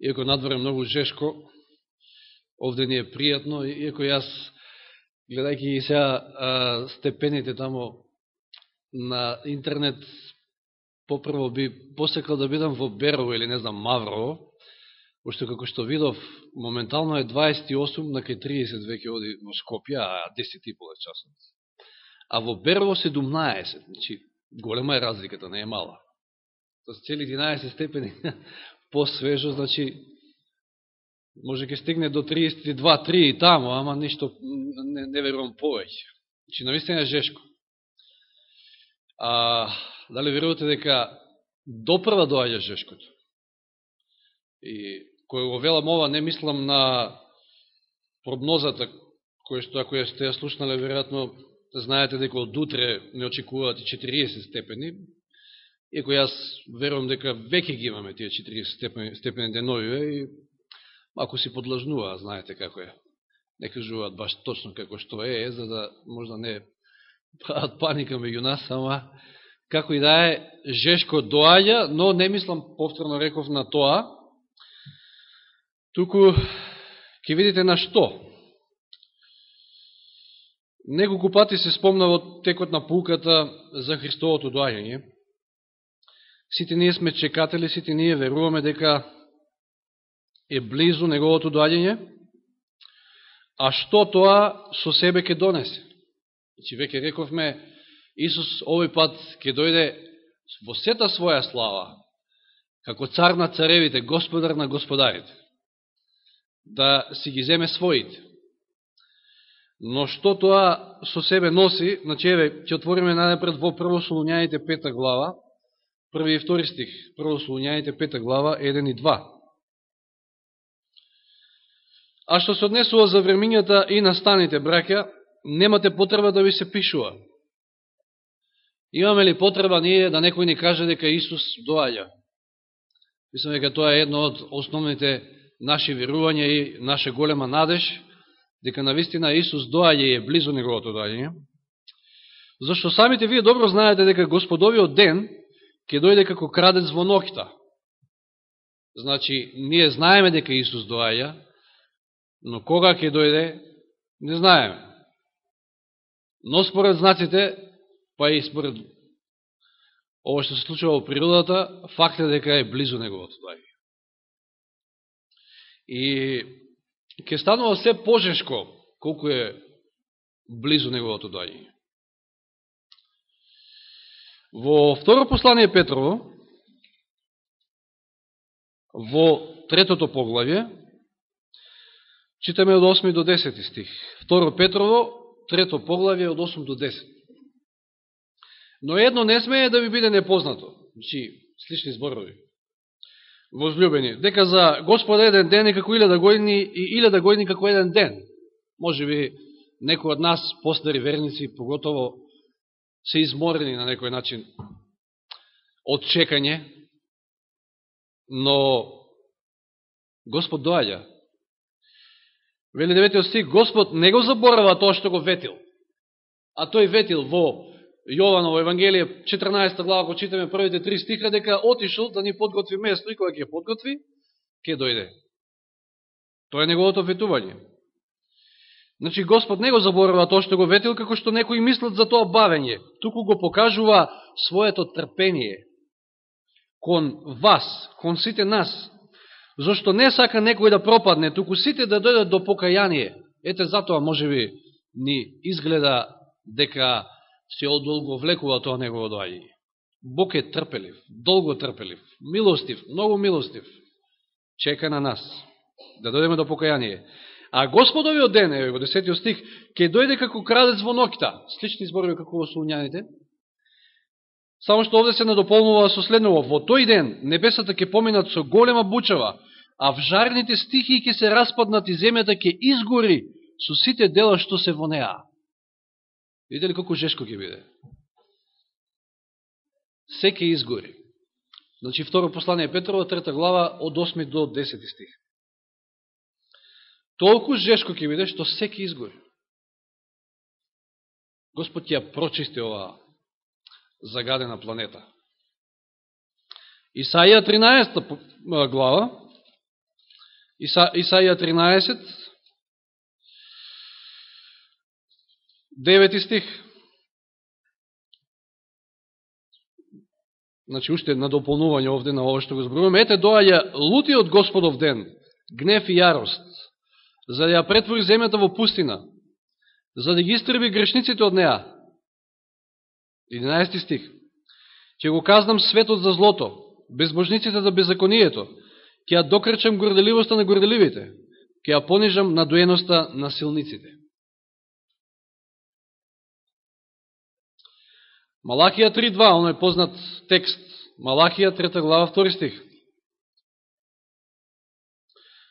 иако надвор е многу жешко, овде ни е пријатно, иако јас, гледајќи и сега степените тамо на интернет, попрво би посекал да бидам во Берово или не знам Маврово, пошто како што видов, моментално е 28 на кај 30 веќе оди во Скопја, а 10 и пола часот. А во Берово 17, значи голема е разликата, не е мала. Тоа се цели 11 степени по-свежо, значи може ке стигне до 32-3 и тамо, ама ништо не, не верувам повеќе. Значи, навистина е жешко. А, дали верувате дека допрва доаѓа жешкото? И кој го велам ова, не мислам на прогнозата, која што ако ја сте ја слушнале, веројатно знаете дека од утре не очекуваат 40 степени, иако јас верувам дека веќе ги имаме тие 40 степени, степени деновиве и ако си подлажнува, знаете како е. Не кажуваат баш точно како што е, за да можда не прават паника меѓу нас, ама како и да е, жешко доаѓа, но не мислам, повторно реков, на тоа, туку ќе видите на што. Неколку пати се спомна во текот на пулката за Христовото доаѓање. Сите ние сме чекатели, сите ние веруваме дека е близу неговото доаѓање, а што тоа со себе ќе донесе? Значи, веќе рековме, Исус овој пат ќе дојде во сета своја слава, како цар на царевите, господар на господарите, да си ги земе своите. Но што тоа со себе носи, значи, еве, ќе отвориме најпред во Прво пета глава, први и втори стих, Прво Солуњаните пета глава, 1 и 2. А што се однесува за времињата и настаните, браќа, немате потреба да ви се пишува. Имаме ли потреба ние да некој ни каже дека Исус доаѓа? Мислам дека тоа е едно од основните наши верувања и наша голема надеж, дека навистина Исус доаѓа и е близо неговото доаѓање. Зашто самите вие добро знаете дека Господовиот ден ќе дојде како крадец во ноќта. Значи, ние знаеме дека Исус доаѓа, но кога ќе дојде, не знаеме. Но според знаците, па и според ова што се случува во природата, факт е дека е близо неговото доаѓање. И ќе станува се пожешко колку е близо неговото доаѓање. Во второ послание Петрово, во третото поглавје, Читаме од 8 до 10 стих. Второ Петрово, трето поглавје од 8 до 10. Но едно не смее да ви биде непознато. Значи, слични зборови. Возлюбени, дека за Господа еден ден е како илјада години и илјада години како еден ден. Може би некој од нас, постари верници, поготово се изморени на некој начин од чекање, но Господ доаѓа Вели 9 стих, Господ не го заборава тоа што го ветил. А тој ветил во Јованово Евангелие 14 глава, ако читаме првите три стиха, дека отишол да ни подготви место и кога ќе подготви, ќе дојде. Тоа е неговото ветување. Значи, Господ не го заборава тоа што го ветил, како што некои мислат за тоа бавење. Туку го покажува своето трпение кон вас, кон сите нас, зошто не сака некој да пропадне, туку сите да дојдат до покаяние. Ете, затоа може би ни изгледа дека се одолго влекува тоа негово доаѓање. Бог е трпелив, долго трпелив, милостив, многу милостив. Чека на нас да дојдеме до покаяние. А Господовиот ден, е во 10 стих, ќе дојде како крадец во ноќта. Слични зборови како во Солуњаните. Само што овде се надополнува со следново. Во тој ден небесата ќе поминат со голема бучава, а вжарните стихи ќе се распаднат и земјата ќе изгори со сите дела што се во неа. Видите ли колко жешко ќе биде? Се ќе изгори. Значи, второ послание Петрова, трета глава, од 8 до 10 стих. Толку жешко ќе биде, што се ќе изгори. Господ ја прочисти оваа загадена планета. Исаија 13 глава, Иса, Исаија 13, 9 стих. Значи, уште на дополнување овде на ово што го зборуваме. Ете, доаѓа лутиот Господов ден, гнев и јарост, за да ја претвори земјата во пустина, за да ги истреби грешниците од неа. 11 стих. Ќе го казнам светот за злото, безбожниците за беззаконието, ќе ја докречам горделивоста на горделивите, ќе ја понижам надоеноста на силниците. Малахија 3.2, оној познат текст. Малахија 3 глава 2 стих.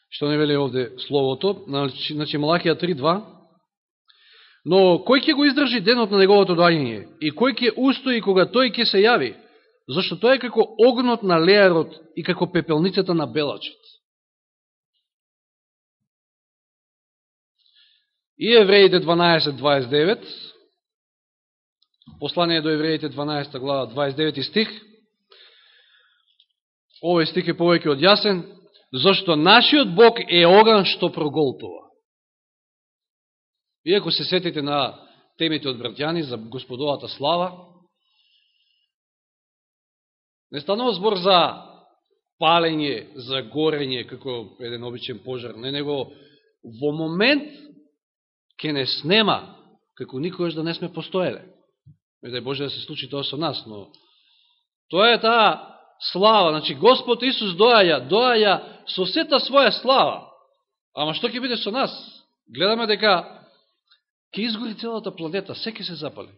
Што не вели овде словото? Значи, значи Малахија 3.2. Но кој ќе го издржи денот на неговото доаѓање? И кој ќе устои кога тој ќе се јави? Зашто тој е како огнот на леарот и како пепелницата на белачот. И Евреите 12.29 Послание до евреите 12 глава 29 стих. Овој стих е повеќе од јасен, зашто нашиот Бог е оган што проголтува. Иако се сетите на темите од братјани за господовата слава, не станува збор за палење, за горење, како еден обичен пожар, не него во момент ке не снема, како никогаш да не сме постоеле. Не дај Боже да се случи тоа со нас, но тоа е таа слава. Значи, Господ Исус доаја, доаја со сета своја слава. Ама што ќе биде со нас? Гледаме дека ќе изгори целата планета, се ќе се запали.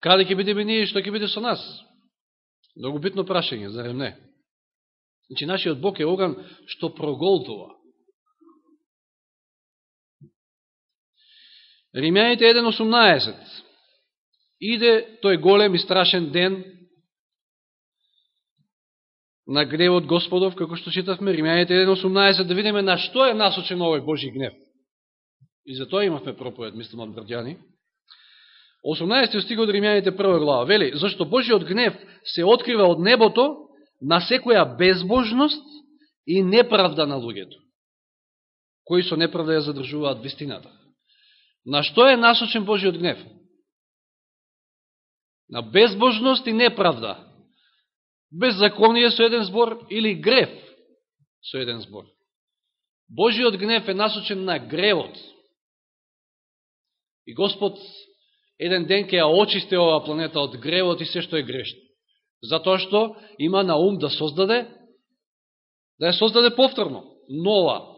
Каде ќе бидеме ние и што ќе биде со нас? Многу битно прашање, зарем не? Значи, нашиот Бог е оган што проголтува. Римјаните 1.18 Иде тој голем и страшен ден на гневот Господов, како што читавме, Римјаните 1.18, да видиме на што е насочен овој Божи гнев. И за тоа имавме проповед, мислам, од Брдјани. 18 стиг од Римјаните 1 глава. Вели, зашто Божиот гнев се открива од небото на секоја безбожност и неправда на луѓето, кои со неправда ја задржуваат вистината. На што е насочен Божиот гнев? на безбожност и неправда, беззаконие со еден збор или грев со еден збор. Божиот гнев е насочен на гревот. И Господ еден ден ќе ја очисти оваа планета од гревот и се што е грешно. Затоа што има на ум да создаде, да ја создаде повторно, нова,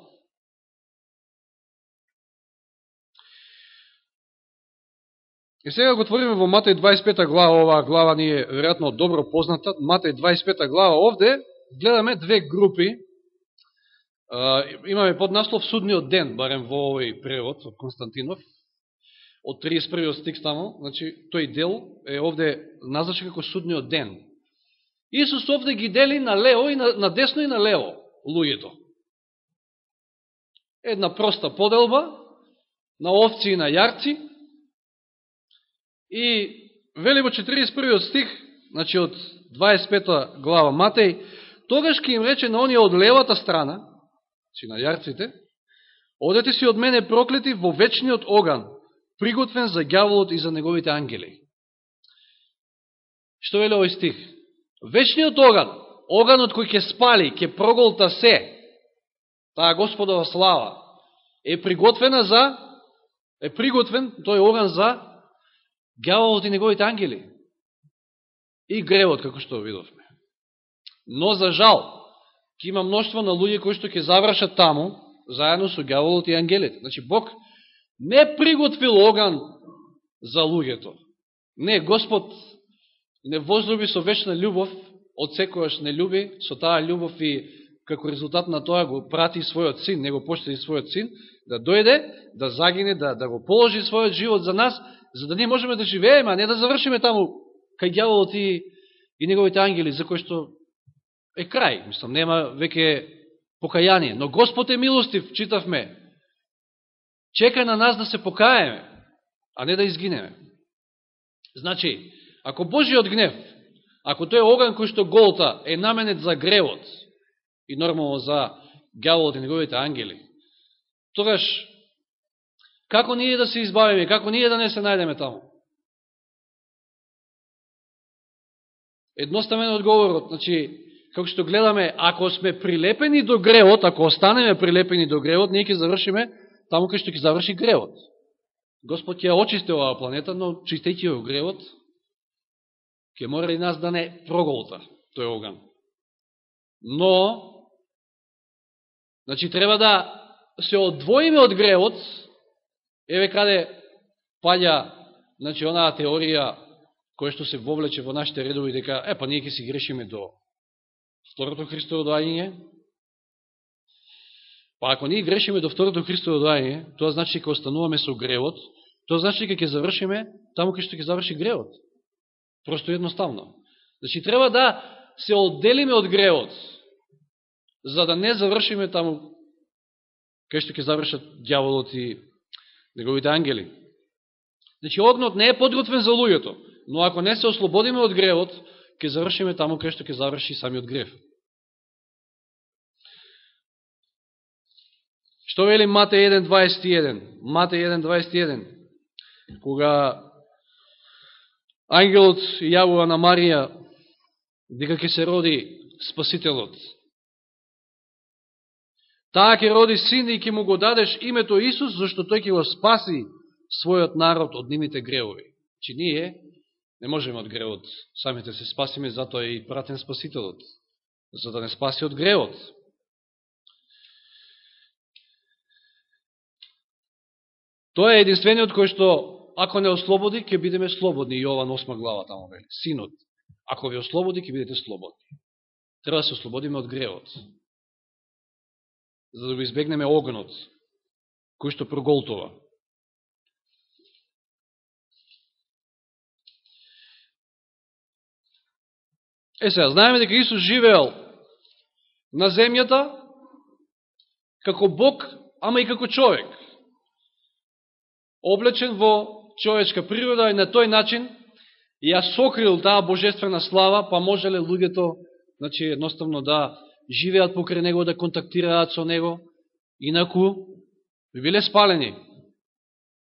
И сега го отвориме во Матеј 25 глава, оваа глава ни е веројатно добро позната. Матеј 25 глава овде гледаме две групи. имаме под наслов Судниот ден, барем во овој превод од Константинов. Од 31 стик тамо, значи тој дел е овде назначен како Судниот ден. Исус овде ги дели на лево и на, на десно и на лево луѓето. Една проста поделба на овци и на јарци, И вели во 41 стих, значи од 25 глава Матеј, тогаш ке им рече на оние од левата страна, си на јарците, одете си од мене проклети во вечниот оган, приготвен за гјаволот и за неговите ангели. Што вели овој стих? Вечниот оган, оганот кој ќе спали, ќе проголта се, таа Господова слава, е приготвена за, е приготвен тој оган за гјаволот и неговите ангели. И гревот, како што видовме. Но, за жал, ќе има мноштво на луѓе кои што ќе завршат таму, заедно со гјаволот и ангелите. Значи, Бог не приготвил оган за луѓето. Не, Господ не возлюби со вечна љубов, од секојаш не люби, со таа љубов и како резултат на тоа го прати својот син, не го поштеди својот син, да дојде, да загине, да, да го положи својот живот за нас, за да не можеме да живееме, а не да завршиме таму кај дјаволот и, и неговите ангели, за кој што е крај, мислам, нема веќе покаяние. Но Господ е милостив, читавме, чека на нас да се покаеме, а не да изгинеме. Значи, ако Божиот гнев, ако тој оган кој што голта е наменет за гревот и нормално за гјаволот и неговите ангели, тогаш, како ние да се избавиме, како ние да не се најдеме таму? Едноставен одговорот, значи, како што гледаме, ако сме прилепени до гревот, ако останеме прилепени до гревот, ние ќе завршиме таму кај што ќе заврши гревот. Господ ќе очисти оваа планета, но чистејќи ја гревот, ќе мора и нас да не проголта тој оган. Но, значи, треба да се одвоиме од гревот, еве каде паѓа, значи, онаа теорија која што се вовлече во нашите редови, дека, е, па ние ќе си грешиме до второто Христово доаѓање, Па ако ние грешиме до второто Христово доаѓање, тоа значи дека остануваме со гревот, тоа значи дека ќе завршиме таму кај што ќе заврши гревот. Просто едноставно. Значи треба да се одделиме од гревот, за да не завршиме таму кај што ќе завршат дјаволот и неговите ангели. Значи огнот не е подготвен за луѓето, но ако не се ослободиме од гревот, ќе завршиме таму кај што ќе заврши самиот грев. Што вели Мате 1.21? Мате 1.21. Кога ангелот јавува на Марија дека ќе се роди Спасителот. Таа ќе роди син и ќе му го дадеш името Исус, зашто тој ќе го спаси својот народ од нивните греови. Чи значи, ние не можеме од греот самите се спасиме, затоа е и пратен Спасителот, за да не спаси од греот. Тоа е единствениот кој што, ако не ослободи, ќе бидеме слободни. Јован 8 глава таму вели. Синот, ако ви ослободи, ќе бидете слободни. Треба да се ослободиме од греот. За да го избегнеме огнот, кој што проголтува. Е сега, знаеме дека Исус живеел на земјата како Бог, ама и како човек облечен во човечка природа и на тој начин ја сокрил таа божествена слава, па можеле луѓето значи, едноставно да живеат покрај него, да контактираат со него, инаку би биле спалени.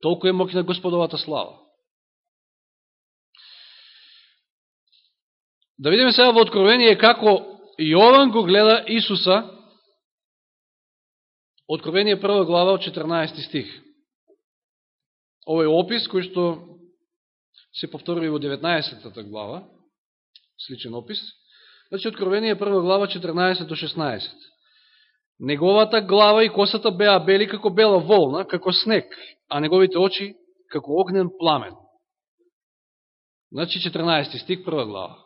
Толку е на Господовата слава. Да видиме сега во Откровение како Јован го гледа Исуса, Откровение прва глава од 14 стих овој опис кој што се повтори во 19 глава, сличен опис. Значи, Откровение прва глава 14 до 16. Неговата глава и косата беа бели како бела волна, како снег, а неговите очи како огнен пламен. Значи 14 стих, прва глава.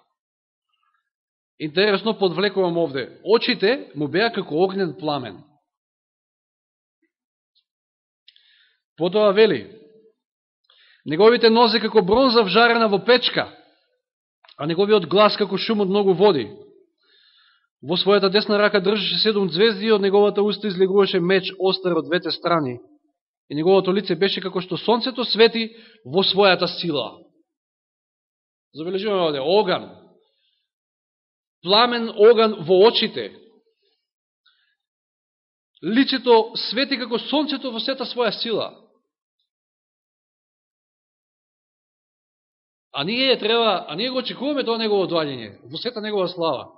Интересно подвлекувам овде. Очите му беа како огнен пламен. Потоа вели, Неговите нозе како бронза вжарена во печка, а неговиот глас како шум од многу води. Во својата десна рака држеше седум звезди и од неговата уста излегуваше меч остар од двете страни. И неговото лице беше како што сонцето свети во својата сила. Забележуваме овде, оган. Пламен оган во очите. Лицето свети како сонцето во сета своја сила. А ние треба, а ние го очекуваме тоа негово доаѓање, во сета негова слава.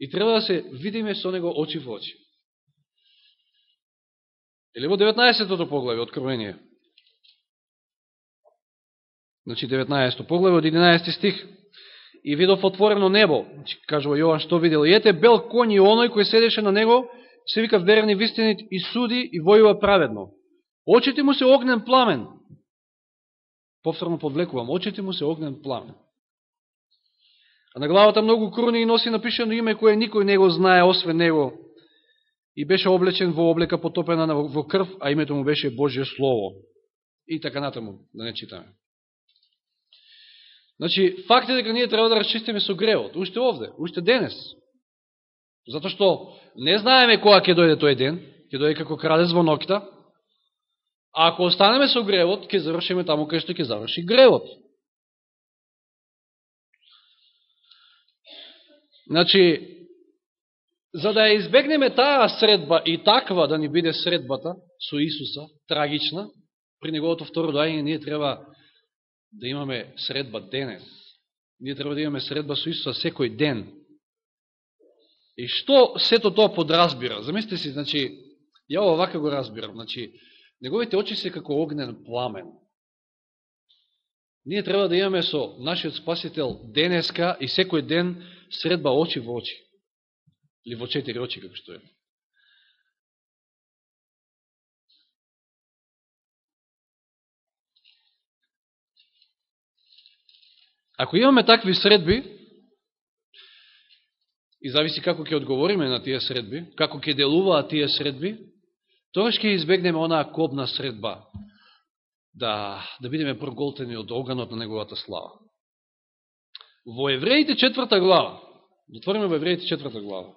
И треба да се видиме со него очи во очи. Или во 19-тото поглаве, Откровение. Значи 19-то поглаве од 11 стих. И видов отворено небо, значи, кажува Јован што видел. И ете бел конј и оној кој седеше на него, се вика верен и вистинит и суди и војува праведно. Очите му се огнен пламен, повторно подвлекувам, очите му се огнен пламен. А на главата многу круни и носи напишено име кое никој не го знае, освен него, и беше облечен во облека потопена во крв, а името му беше Божие Слово. И така натаму, да не читаме. Значи, факт е дека ние треба да расчистиме со гревот. уште овде, уште денес. Затоа што не знаеме која ќе дојде тој ден, ќе дојде како крадец во нокта, А ако останеме со гревот, ќе завршиме таму кај што ќе заврши гревот. Значи, за да ја избегнеме таа средба и таква да ни биде средбата со Исуса, трагична, при неговото второ доаѓање ние треба да имаме средба денес. Ние треба да имаме средба со Исуса секој ден. И што сето тоа подразбира? Замислите си, значи, ја ова вака го разбирам, значи, неговите очи се како огнен пламен. Ние треба да имаме со нашиот Спасител денеска и секој ден средба очи во очи. Или во четири очи, како што е. Ако имаме такви средби, и зависи како ќе одговориме на тие средби, како ќе делуваат тие средби, тогаш ќе избегнеме онаа кобна средба, да, да бидеме проголтени од оганот на неговата слава. Во Евреите четврта глава, затвориме во Евреите четврта глава,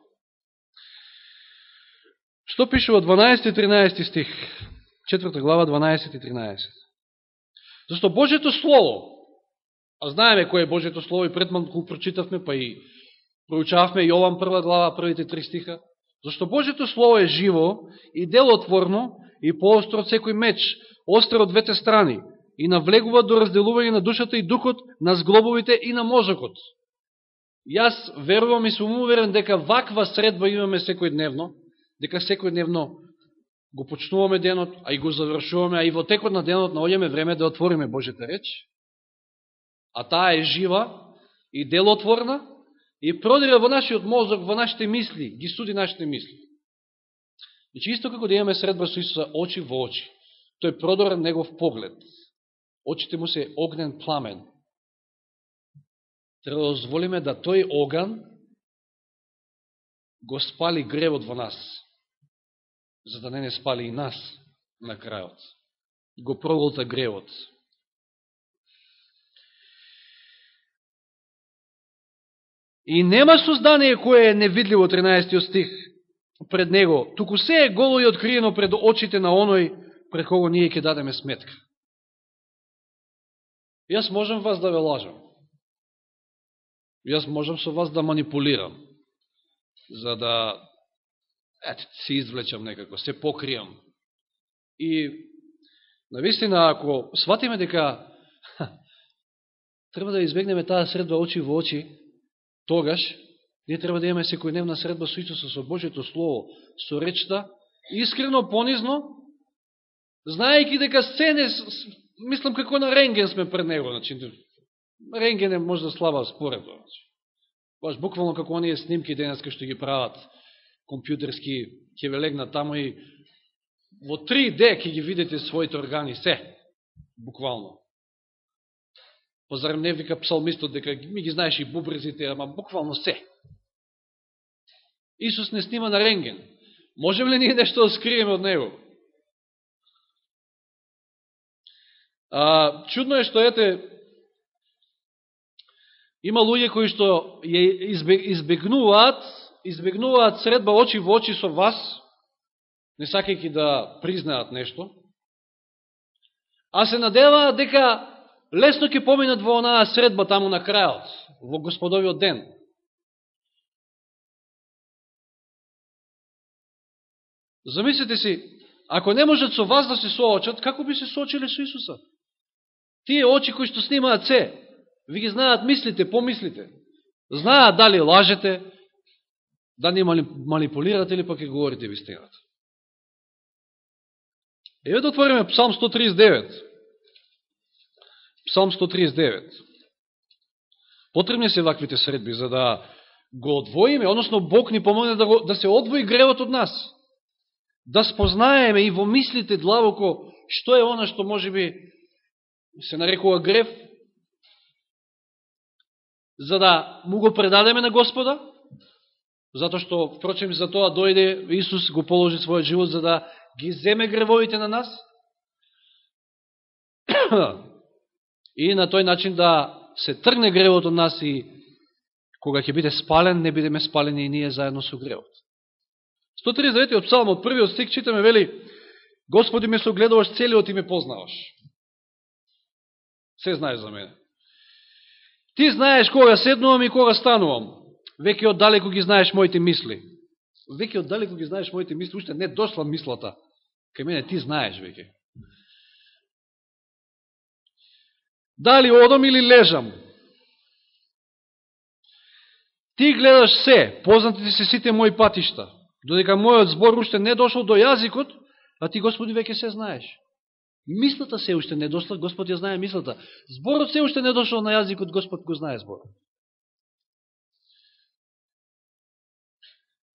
Што пише во 12 и 13 стих? Четврта глава, 12 и 13. Зашто Божето Слово, а знаеме кој е Божето Слово и предман го прочитавме, па и проучавме Јован прва глава, првите три стиха, зашто Божето Слово е живо и делотворно и поостро од секој меч, остро од двете страни, и навлегува до разделување на душата и духот, на зглобовите и на мозокот. Јас верувам и сум уверен дека ваква средба имаме секој дневно, дека секој дневно го почнуваме денот, а и го завршуваме, а и во текот на денот наоѓаме време да отвориме Божета реч, а таа е жива и делотворна и продира во нашиот мозок, во нашите мисли, ги суди нашите мисли. Значи, исто како да имаме средба со Исуса очи во очи, тој продора негов поглед, очите му се огнен пламен, треба да дозволиме да тој оган го спали гревот во нас за да не не спали и нас на крајот. Го проголта гревот. И нема создание кое е невидливо, 13 стих, пред него, туку се е голо и откриено пред очите на оној пред кого ние ќе дадеме сметка. Јас можам вас да ве лажам. Јас можам со вас да манипулирам, за да ете, се извлечам некако, се покријам. И, навистина, ако сватиме дека треба да избегнеме таа средба очи во очи, тогаш, ние треба да имаме секојдневна средба со Исуса, со Божието Слово, со речта, искрено, понизно, знаејќи дека се не, мислам како на ренген сме пред него, значи, ренген е можда слаба споредно, значи. Баш буквално како оние снимки денес што ги прават компјутерски ќе ве легна таму и во 3D ќе ги видите своите органи, се, буквално. Позарем не вика псалмистот дека ми ги знаеш и бубрезите, ама буквално се. Исус не снима на ренген. Можем ли ние нешто да скриеме од него? А, чудно е што ете има луѓе кои што ја избегнуваат избегнуваат средба очи во очи со вас, не сакајќи да признаат нешто, а се надеваат дека лесно ќе поминат во онаа средба таму на крајот, во господовиот ден. Замислите си, ако не можат со вас да се соочат, како би се соочиле со Исуса? Тие очи кои што снимаат се, ви ги знаат мислите, помислите. Знаат дали лажете, да не манипулирате или пак и говорите вистината. Еве да отвориме Псалм 139. Псалм 139. Потребни се ваквите средби за да го одвоиме, односно Бог ни помогне да, го, да се одвои гревот од нас. Да спознаеме и во мислите длабоко што е она што може би се нарекува грев, за да му го предадеме на Господа, Зато што, впрочем, за тоа дојде Исус го положи својот живот за да ги земе гревовите на нас и на тој начин да се тргне гревот од нас и кога ќе биде спален, не бидеме спалени и ние заедно со гревот. 139 од псалм од првиот стик читаме вели Господи ме согледуваш целиот и ме познаваш. Се знаеш за мене. Ти знаеш кога седнувам и кога станувам веќе оддалеку ги знаеш моите мисли. веќе оддалеку ги знаеш моите мисли, уште не дошла мислата. Кај мене ти знаеш веќе. Дали одам или лежам? Ти гледаш се, познати ти се сите мои патишта, додека мојот збор уште не дошол до јазикот, а ти, Господи, веќе се знаеш. Мислата се уште не дошла, Господ ја знае мислата. Зборот се уште не дошол на јазикот, Господ го знае зборот.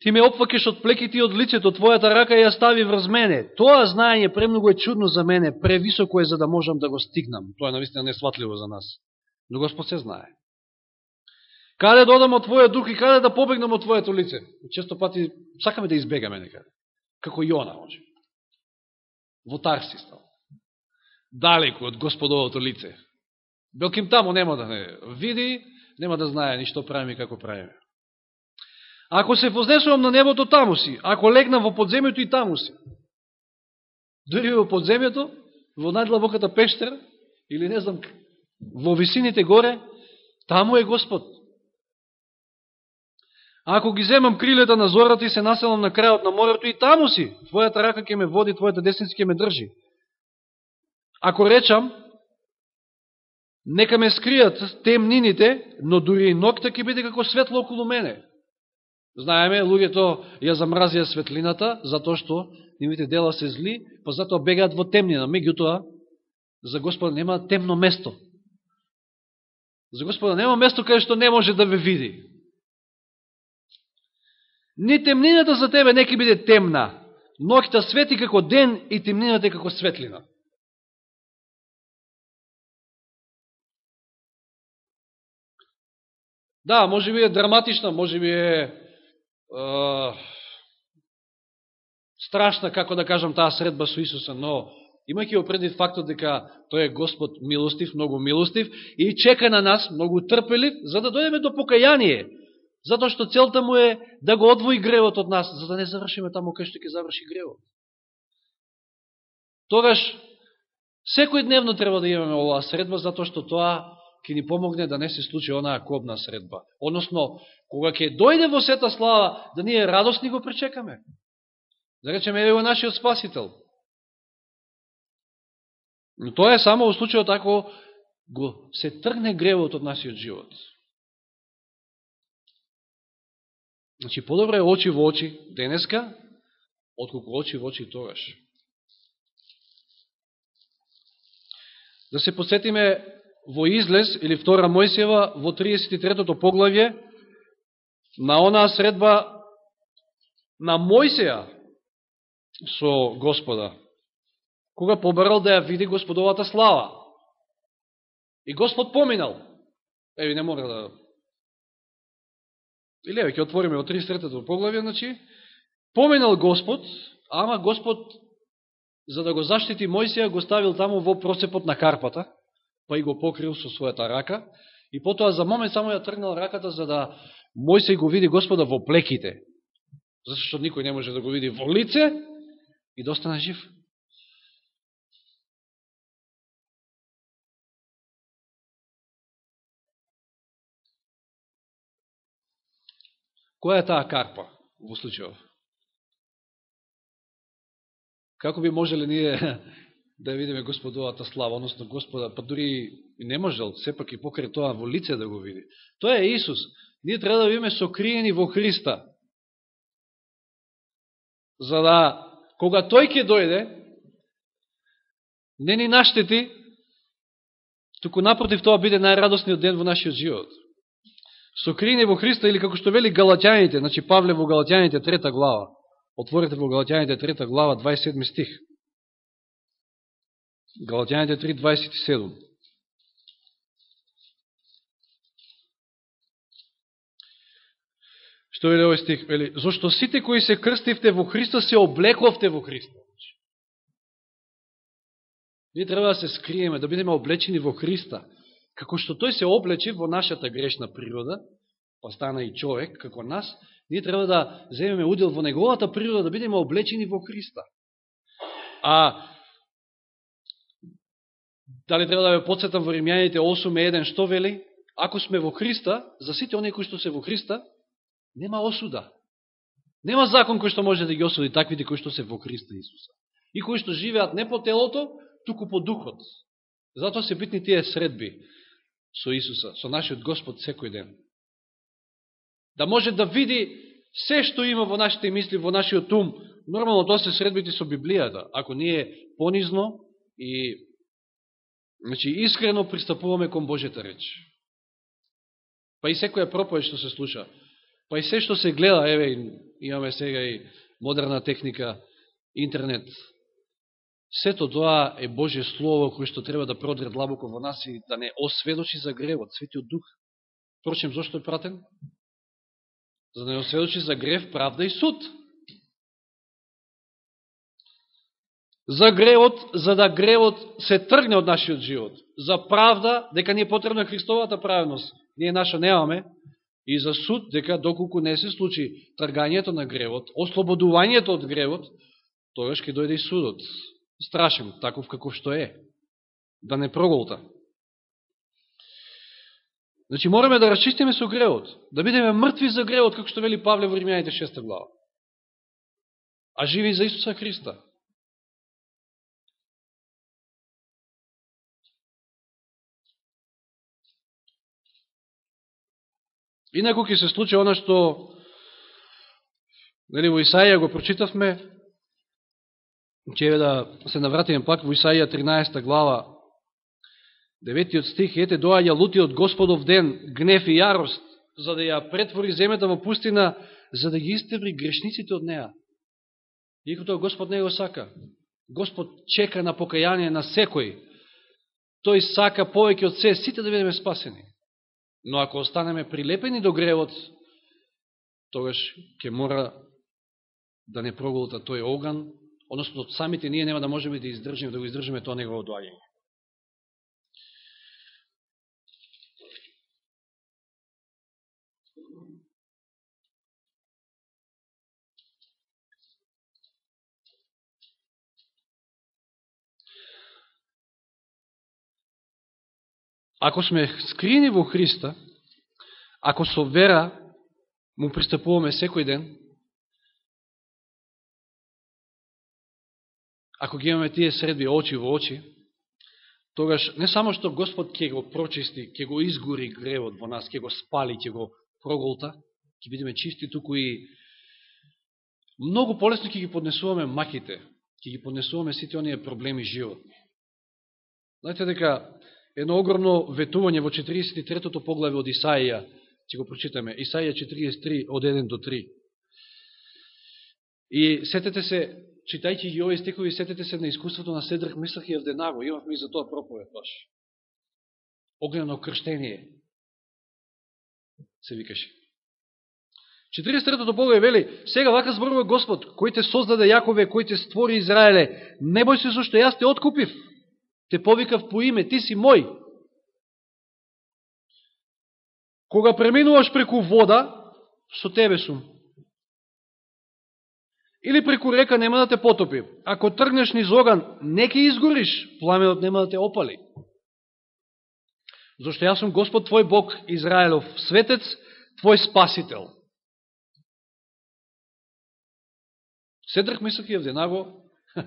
Ти ме опфакеш од плеките и од лицето, твојата рака ја стави врз мене. Тоа знаење премногу е чудно за мене, превисоко е за да можам да го стигнам. Тоа е навистина несватливо за нас. Но Господ се знае. Каде да додам од Твојот дух и каде да побегнам од Твоето лице? Често пати сакаме да избегаме некаде. Како Јона, може. Во Тарси стал. Далеко од Господовото лице. Белким тамо нема да не види, нема да знае ништо правиме и како правиме. Ако се вознесувам на небото, таму си. Ако легнам во подземјето, и таму си. Дори во подземјето, во најдлабоката пештера, или не знам, во висините горе, таму е Господ. Ако ги земам крилета на зората и се населам на крајот на морето, и таму си, твојата рака ќе ме води, твојата десница ќе ме држи. Ако речам, нека ме скријат темнините, но дури и нокта ќе биде како светло околу мене. Знаеме, луѓето ја замразија светлината, затоа што нивите дела се зли, па затоа бегаат во темнина. Меѓутоа, за Господа нема темно место. За Господа нема место каде што не може да ве види. Ни темнината за тебе не биде темна. Ноќта свети како ден и темнината како светлина. Да, може би е драматична, може би е страшна, како да кажам, таа средба со Исуса, но имајќи опредит фактот дека тој е Господ милостив, многу милостив и чека на нас, многу трпелив, за да дојдеме до покаяние Затоа што целта му е да го одвои гревот од нас, за да не завршиме таму кај што ќе заврши гревот. Тогаш, секој дневно треба да имаме оваа средба, затоа што тоа ќе ни помогне да не се случи онаа кобна средба. Односно, кога ќе дојде во сета слава, да ние радостни го пречекаме. Да речеме, еве го нашиот спасител. Но тоа е само во случајот ако го се тргне гревот од нашиот живот. Значи, подобро е очи во очи денеска, отколку очи во очи тогаш. Да се подсетиме во излез, или втора Мојсева, во 33-тото поглавје, на онаа средба на Мојсеја со Господа, кога побарал да ја види Господовата слава. И Господ поминал. Еви, не мора да Или еве, ќе отвориме во 33-то поглавје, значи, Поминал Господ, ама Господ, за да го заштити Мојсија, го ставил таму во процепот на карпата, па и го покрил со својата рака, и потоа за момент само ја тргнал раката, за да Мојсей го види Господа во плеките, зашто никој не може да го види во лице, и да достана жив. Која е таа карпа во случајов? Како би можеле ние да видиме Господовата слава, односно Господа, па дури и не можел, сепак и покрај тоа во лице да го види. Тоа е Исус. Ние треба да видиме сокриени во Христа. За да, кога Тој ќе дојде, не ни наштети, туку напротив тоа биде најрадосниот ден во нашиот живот сокриени во Христа или како што вели Галатјаните, значи Павле во Галатјаните трета глава. Отворете во Галатјаните трета глава 27 стих. Галатјаните 3:27. Што е овој стих? Вели, зашто сите кои се крстивте во Христа се облековте во Христа. Ние треба да се скриеме, да бидеме облечени во Христа како што тој се облечи во нашата грешна природа, па стана и човек, како нас, ние треба да земеме удел во неговата природа, да бидеме облечени во Христа. А дали треба да ве подсетам во Римјаните 8.1, што вели? Ако сме во Христа, за сите оние кои што се во Христа, нема осуда. Нема закон кој што може да ги осуди таквите кои што се во Христа Исуса. И кои што живеат не по телото, туку по духот. Затоа се битни тие средби со Исуса, со нашиот Господ секој ден. Да може да види се што има во нашите мисли, во нашиот ум. Нормално тоа се средбите со Библијата. Ако ние понизно и значи, искрено пристапуваме кон Божета реч. Па и секоја проповед што се слуша. Па и се што се гледа, еве, имаме сега и модерна техника, интернет. Сето тоа е Божие Слово кој што треба да продре длабоко во нас и да не осведочи за гревот, Светиот Дух. Прочем, зашто е пратен? За да не осведочи за грев, правда и суд. За гревот, за да гревот се тргне од нашиот живот. За правда, дека не е потребна Христовата праведност. Ние наша немаме. И за суд, дека доколку не се случи тргањето на гревот, ослободувањето од гревот, тогаш ќе дојде и судот. Страшен, таков каков што е. Да не проголта. Значи, мораме да расчистиме со гревот, да бидеме мртви за гревот, како што вели Павле во Римјаните 6 глава. А живи за Исуса Христа. Инако ќе се случи оно што нели, во Исаија го прочитавме, ќе да се навратиме пак во Исаија 13 глава, 9 стих, ете доаѓа лутиот Господов ден, гнев и јарост, за да ја претвори земјата во пустина, за да ги истебри грешниците од неа. Иако тоа Господ не го сака. Господ чека на покаяние на секој. Тој сака повеќе од се, сите да бидеме спасени. Но ако останеме прилепени до гревот, тогаш ќе мора да не проголта тој оган, односно самите ние нема да можеме да издржиме, да го издржиме тоа негово доаѓање. Ако сме скрини во Христа, ако со вера му пристапуваме секој ден, ако ги имаме тие средби очи во очи, тогаш не само што Господ ќе го прочисти, ќе го изгори гревот во нас, ќе го спали, ќе го проголта, ќе бидеме чисти, туку и многу полесно ќе ги поднесуваме маките, ќе ги поднесуваме сите оние проблеми животни. Знаете дека едно огромно ветување во 43-тото поглаве од Исаија, ќе го прочитаме, Исаија 43, од 1 до 3. И сетете се, читајќи ги овие стихови, сетете се на искуството на Седрх Мислах и Евденаго, имавме и за тоа проповед баш. Огнено крштение, се викаше. 43-тото поглаве вели, сега вака зборува Господ, кој те создаде Јакове, кој те створи Израеле, не бој се со што јас те откупив, Те повикав по име, ти си мој. Кога преминуваш преку вода, со тебе сум. Или преку река нема да те потопи. Ако тргнеш низ оган, не ке изгориш, пламенот нема да те опали. Зошто јас сум Господ твој Бог, Израелов, светец, твој спасител. Седрах мислах и Евденаго,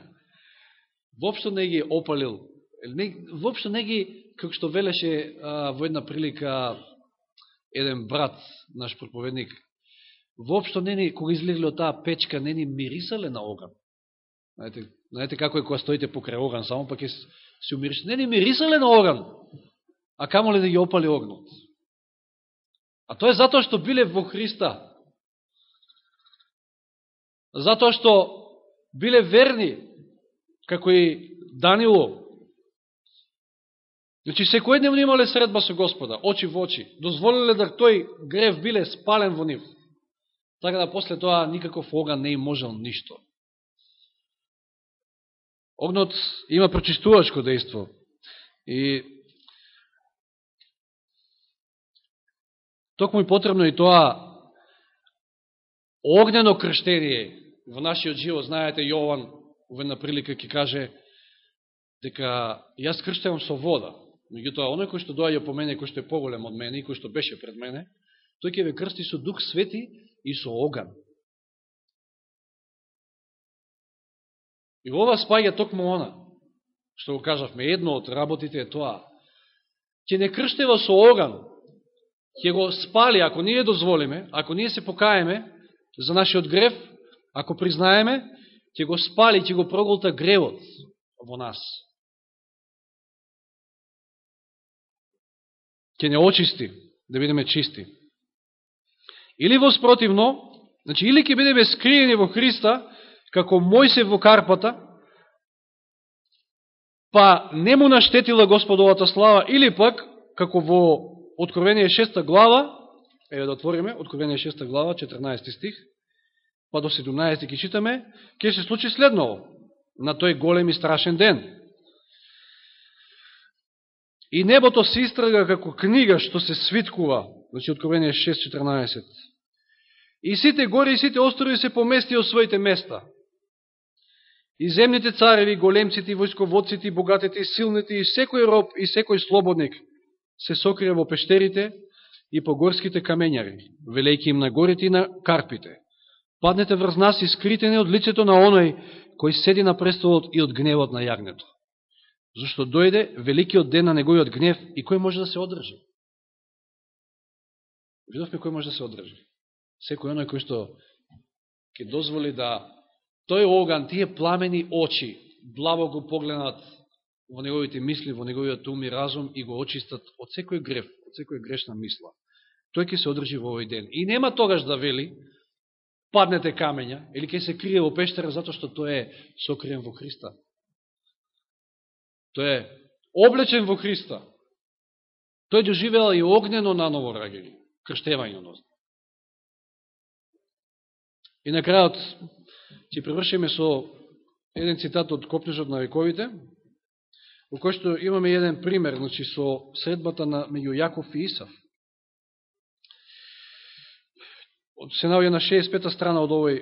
вопшто не ги опалил не, вопшто не ги, како што велеше а, во една прилика еден брат, наш проповедник, вопшто не ни, кога излегли од таа печка, не ни мирисале на оган. Знаете, знаете како е кога стоите покрај оган, само пак е се умириш. Не ни мирисале на оган, а камо ли да ги опали огнот. А тоа е затоа што биле во Христа. Затоа што биле верни, како и Данило, Значи, секојдневно имале средба со Господа, очи во очи. Дозволиле да тој грев биле спален во нив. Така да после тоа никаков оган не им можел ништо. Огнот има прочистувачко дејство. И токму и потребно и тоа огнено крштение во нашиот живот. Знаете, Јован во една прилика ќе каже дека јас крштевам со вода, Меѓутоа, оној кој што доаѓа по мене, кој што е поголем од мене и кој што беше пред мене, тој ќе ве крсти со Дух Свети и со оган. И во ова спаѓа токму она, што го кажавме, едно од работите е тоа. Ќе не крштева со оган, ќе го спали, ако ние дозволиме, ако ние се покаеме за нашиот грев, ако признаеме, ќе го спали, ќе го проголта гревот во нас. Ќе не очисти, да бидеме чисти. Или воспротивно, значи или ќе бидеме скриени во Христа, како Мојсе во карпата, па не му наштетила Господовата слава, или пак, како во Откровение 6 глава, еве да отвориме, Откровение 6 глава, 14 стих, па до 17 ќе читаме, ќе се случи следново, на тој голем и страшен ден. И небото се истрага како книга што се свиткува, значи Откровение 6.14. И сите гори и сите острови се помести од своите места. И земните цареви, големците, војсководците, богатите, силните, и секој роб, и секој слободник се сокрие во пештерите и по горските камењари, велејки им на горите и на карпите. Паднете врз нас и скритене од лицето на оној кој седи на престолот и од гневот на јагнето. Зашто дојде великиот ден на неговиот гнев и кој може да се одржи? Видовме кој може да се одржи. Секој оној кој што ќе дозволи да тој оган, тие пламени очи, блаво го погледнат во неговите мисли, во неговиот ум и разум и го очистат од секој греф, од секој грешна мисла. Тој ќе се одржи во овој ден. И нема тогаш да вели, паднете камења, или ќе се крие во пештера, затоа што тој е сокриен во Христа. Тој е облечен во Христа. Тој доживеал и огнено на ново раѓање, крштевање на И на крајот ќе превршиме со еден цитат од Копнежот на вековите, во кој што имаме еден пример, значи со средбата на меѓу Јаков и Исав. Се наоѓа на 65-та страна од овој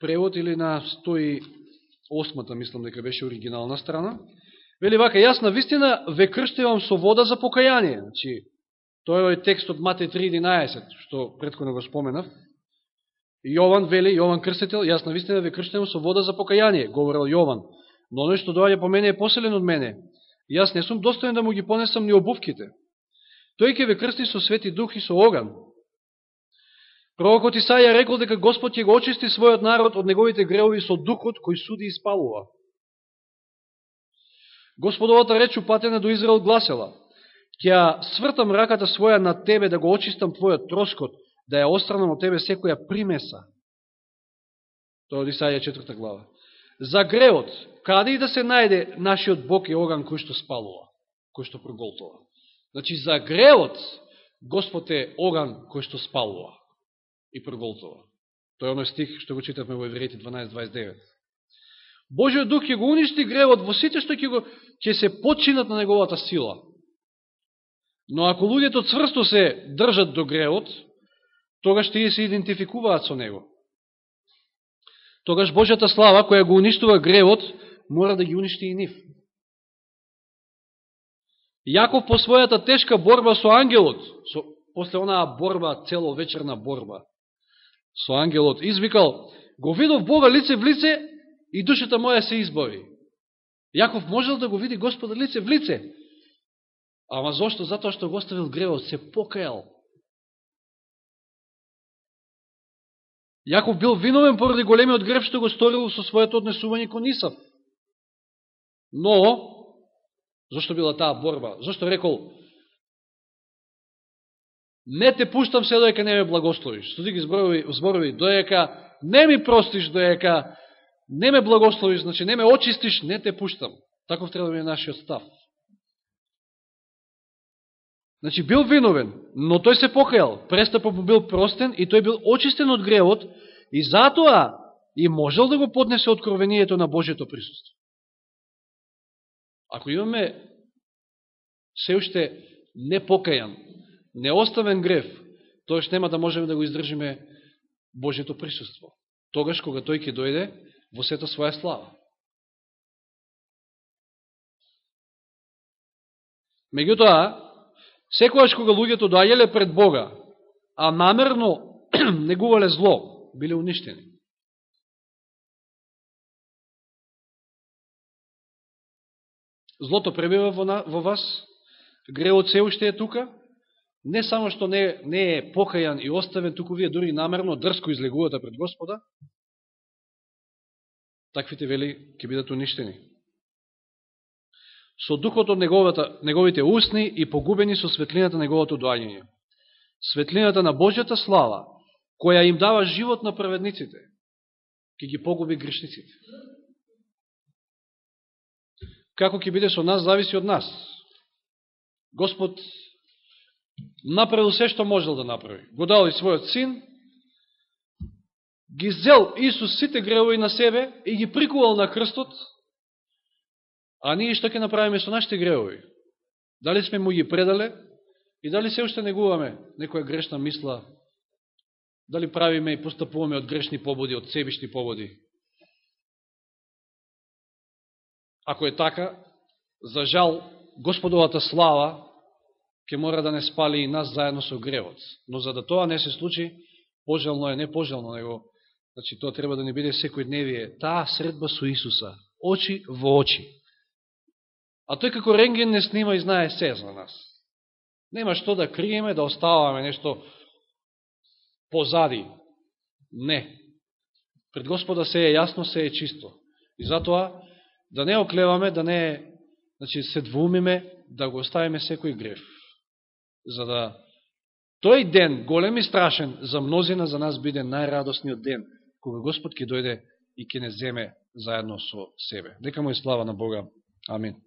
превод или на 108-та, мислам дека беше оригинална страна. Вели вака, јас на вистина ве крштевам со вода за покаяние. Значи, тој е текст од Матеј 3.11, што предходно го споменав. Јован вели, Јован крстител, јас на вистина ве крштевам со вода за покаяние, говорил Јован. Но оној што доаѓа по мене е поселен од мене, Јас не сум достоен да му ги понесам ни обувките. Тој ќе ве крсти со свети дух и со оган. Пророкот Исаја рекол дека Господ ќе го очисти својот народ од неговите греови со духот кој суди и спалува. Господовата реч упатена до Израел гласела, ќе свртам раката своја на тебе да го очистам твојот троскот, да ја остранам од тебе секоја примеса. Тоа од Исаја 4 глава. За греот, каде и да се најде нашиот Бог е оган кој што спалува, кој што проголтува. Значи, за греот, Господ е оган кој што спалува и проголтува. Тој е оној стих што го читавме во Евреите 12.29. Божиот дух ќе го уништи гревот во сите што ќе, го, ќе се починат на неговата сила. Но ако луѓето цврсто се држат до гревот, тогаш тие се идентификуваат со него тогаш Божјата слава, која го уништува гревот, мора да ги уништи и нив. Јаков по својата тешка борба со ангелот, со, после онаа борба, целовечерна борба со ангелот, извикал, го видов Бога лице в лице и душата моја се избави. Јаков можел да го види Господа лице в лице. Ама зошто? Затоа што го оставил гревот, се покаял. Јаков бил виновен поради големиот грев што го сторил со своето однесување кон Исав. Но, зашто била таа борба? Зашто рекол, не те пуштам се доека не ме благословиш. Студи ги зборови, зборови доека не ми простиш, доека не ме благословиш, значи не ме очистиш, не те пуштам. Таков треба да е нашиот став. Значи, бил виновен, но тој се покајал, престапот му бил простен и тој бил очистен од гревот и затоа и можел да го поднесе откровението на Божието присуство. Ако имаме се уште непокајан, неоставен грев, тој нема да можеме да го издржиме Божието присуство. Тогаш кога тој ќе дојде во сета своја слава. Меѓутоа, Секојаш кога луѓето доаѓале пред Бога, а намерно негувале зло, биле уништени. Злото пребива во, на, во вас, греот се уште е тука, не само што не, не е покајан и оставен, туку вие дури намерно дрско излегувате пред Господа, таквите вели ќе бидат уништени. Со духот од неговата, неговите усни и погубени со светлината неговото доаѓање. Светлината на Божјата слава, која им дава живот на праведниците, ќе ги погуби грешниците. Како ќе биде со нас, зависи од нас. Господ направил се што можел да направи. Го дал и својот син, ги зел Исус сите гревови на себе и ги прикувал на крстот, а ние што ќе направиме со нашите гревови? Дали сме му ги предале и дали се уште негуваме некоја грешна мисла, дали правиме и постапуваме од грешни пободи, од себишни пободи? Ако е така, за жал, Господовата слава ќе мора да не спали и нас заедно со гревот. Но за да тоа не се случи, пожелно е, не пожелно, него, значи тоа треба да не биде секој дневие, таа средба со Исуса, очи во очи. А тој како ренген не снима и знае се за нас. Нема што да криеме, да оставаме нешто позади. Не. Пред Господа се е јасно, се е чисто. И затоа да не оклеваме, да не значи, се двумиме, да го оставиме секој греф за да тој ден, голем и страшен, за мнозина за нас биде најрадосниот ден, кога Господ ќе дојде и ќе не земе заедно со себе. Дека му е слава на Бога. Амин.